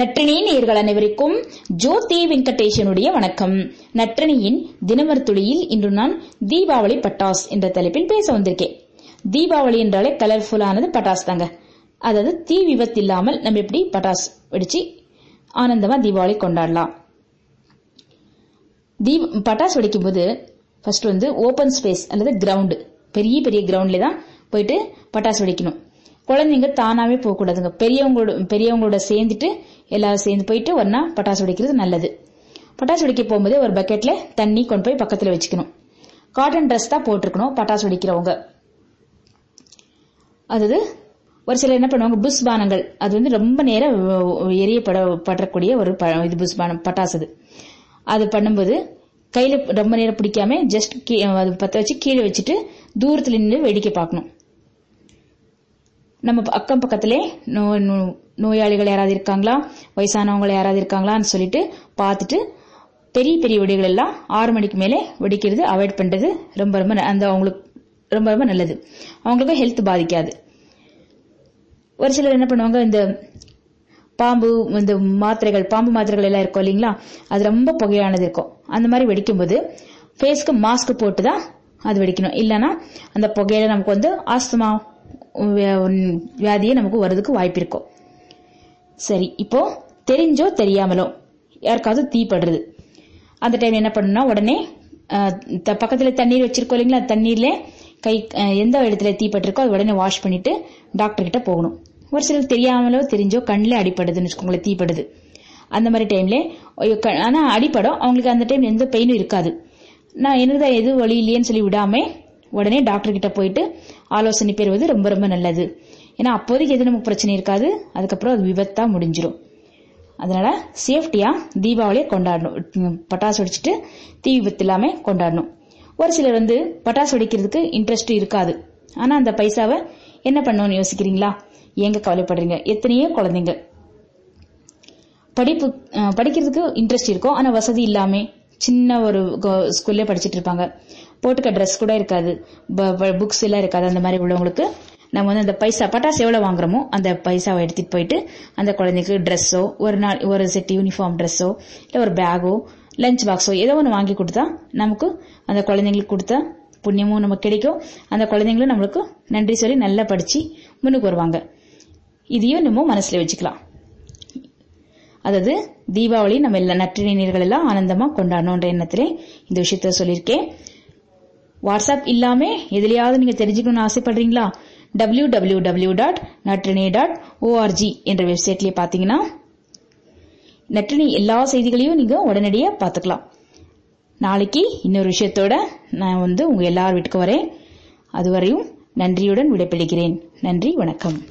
நற்றினி நேர்கள் அனைவருக்கும் ஜோதி வெங்கடேஷனுடைய வணக்கம். நற்றினியின் தினமர் துளியில் இன்று நான் தீபாவளி பட்டாஸ் என்ற தலைப்பில் பேச வந்திருக்கேன். தீபாவளி என்றாலே கலர்ஃபுல்லானது பட்டாஸ் தாங்க. அதாவது தீ விபத்து இல்லாமல் நம்ம எப்படி பட்டாஸ் வெடிச்சு ஆனந்தமா தீபாவளி கொண்டாடலாம். தீ பட்டாசு வெடிக்கும் போது ஃபர்ஸ்ட் வந்து ஓப்பன் ஸ்பேஸ் அல்லது கிரவுண்டு பெரிய பெரிய கிரவுண்ட்ல தான் போயிட்டு பட்டாசு வெடிக்கணும். குழந்தைங்க தானாவே போகக்கூடாதுங்க. பெரியவங்களோட பெரியவங்களோட சேர்ந்துட்டு எல்லாரும் சேர்ந்து போயிட்டு ஒன்னா பட்டாசு வெடிக்கிறது நல்லது. பட்டாசு வெடிக்க போகும்போது ஒரு பக்கெட்ல தண்ணி கொண்டு போய் பக்கத்துல வச்சுக்கணும். காட்டன் ட்ரெஸ் தான் போட்டிருக்கணும் பட்டாசு வெடிக்கிறவங்க. அதாவது ஒரு சிலர் என்ன பண்ணுவாங்க புஷ் பானங்கள். அது வந்து ரொம்ப நேரம் எரியப்பட படக்கூடிய ஒரு ப- இது புஷ் பானம் பட்டாசு அது. அது பண்ணும்போது கையில ரொம்ப நேரம் பிடிக்காம ஜஸ்ட் அது பத்த வச்சு கீழே வச்சுட்டு தூரத்துல நின்று வேடிக்கை பார்க்கணும். நம்ம அக்கம் பக்கத்திலே நோ நோயாளிகள் யாராவது இருக்காங்களா? வயசானவங்க யாராவது இருக்காங்களான்னு சொல்லிட்டு பார்த்துட்டு பெரிய பெரிய வெடிகள் எல்லாம் ஆறு மணிக்கு மேலே வெடிக்கிறது அவாய்ட் பண்றது ரொம்ப ரொம்ப ந- அந்த அவங்களுக்கு ரொம்ப ரொம்ப நல்லது. அவங்களுக்கு ஹெல்த் பாதிக்காது. ஒரு சிலர் என்ன பண்ணுவாங்க இந்த பாம்பு இந்த மாத்திரைகள் பாம்பு மாத்திரைகள் எல்லாம் இருக்கும் இல்லைங்களா? அது ரொம்ப புகையானது இருக்கும். அந்த மாதிரி வெடிக்கும்போது ஃபேஸ்க்கு மாஸ்க் போட்டு தான் அது வெடிக்கணும். இல்லைன்னா அந்த புகையில நமக்கு வந்து ஆஸ்துமா வியாதியே நமக்கு வர்றதுக்கு வாய்ப்பு இருக்கும் சரி இப்போ தெரிஞ்சோ தெரியாமலோ யாருக்காவது தீப்படுறது. அந்த டைம் என்ன பண்ணணும்னா உடனே த- பக்கத்துல தண்ணீர் வச்சிருக்கோம் இல்லைங்களா? தண்ணீர்ல கை எந்த இடத்துல தீப்பட்டிருக்கோ அது உடனே வாஷ் பண்ணிட்டு டாக்டர் கிட்ட போகணும். ஒரு சிலர் தெரியாமலோ தெரிஞ்சோ கண்ணில் அடிப்படுதுன்னு வச்சுக்கோங்களேன் தீப்படுது. அந்த மாதிரி டைம்ல ஐயோ, க- ஆனா அடிப்படும். அவங்களுக்கு அந்த டைம் எந்த பெயினும் இருக்காது. நான் என்னதான் எது வழி இல்லையேன்னு சொல்லி விடாம உடனே டாக்டர் கிட்ட போயிட்டு ஆலோசனை பெறுவது ரொம்ப ரொம்ப நல்லது. ஏன்னா அப்போதைக்கு எது நமக்கு பிரச்சனை இருக்காது. அதுக்கப்புறம் அது விபத்தா முடிஞ்சிடும் அதனால சேஃப்டியா தீபாவளியை கொண்டாடணும். பட்டாசு வெடிச்சிட்டு தீ விபத்து இல்லாம கொண்டாடணும். ஒரு சிலர் வந்து பட்டாசு வெடிக்கிறதுக்கு இன்ட்ரெஸ்ட் இருக்காது. ஆனா அந்த பைசாவை என்ன பண்ணணும்னு யோசிக்கிறீங்களா? ஏங்க கவலைப்படுறீங்க? எத்தனையோ குழந்தைங்க. படிப்பு படிக்கிறதுக்கு இன்ட்ரெஸ்ட் இருக்கும். ஆனா வசதி இல்லாம சின்ன ஒரு ஸ்கூல்லே படிச்சுட்டு இருப்பாங்க. போட்டுக்க ட்ரெஸ் கூட இருக்காது. புக்ஸ் எல்லாம் இருக்காது. அந்த மாதிரி உள்ளவங்களுக்கு நம்ம வந்து அந்த பைசா பட்டாசு எவ்வளோ வாங்குறோமோ அந்த பைசாவை எடுத்துகிட்டு போயிட்டு அந்த குழந்தைக்கு ட்ரெஸ்ஸோ ஒரு நாள் ஒரு செட் யூனிஃபார்ம் ட்ரெஸ்ஸோ இல்லை ஒரு பேக்கோ லஞ்ச் பாக்ஸோ ஏதோ ஒன்று வாங்கி கொடுத்தா நமக்கு அந்த குழந்தைங்களுக்கு கொடுத்தா புண்ணியமும் நமக்கு கிடைக்கும். அந்த குழந்தைங்களும் நம்மளுக்கு நன்றி சொல்லி நல்லா படித்து முன்னுக்கு வருவாங்க. இதையும் நம்ம மனசில் வச்சுக்கலாம். அதாவது தீபாவளி நம்ம எல்லா நற்றினைஞர்கள் எல்லாம் ஆனந்தமா கொண்டாடணுன்ற எண்ணத்திலே இந்த விஷயத்த சொல்லியிருக்கேன் வாட்ஸ்அப் இல்லாம எதுலையாவது நீங்க தெரிஞ்சுக்கணும்னு ஆசைப்படுறீங்களா? W W W dot Natrinai dot O R G என்ற வெப்சைட்லயே பாத்தீங்கன்னா நற்றினை எல்லா செய்திகளையும் நீங்க உடனடியா பாத்துக்கலாம். நாளைக்கு இன்னொரு விஷயத்தோட நான் வந்து உங்க எல்லார் வீட்டுக்கு வரேன். அதுவரையும் நன்றியுடன் விடைபெறுகிறேன். நன்றி வணக்கம்.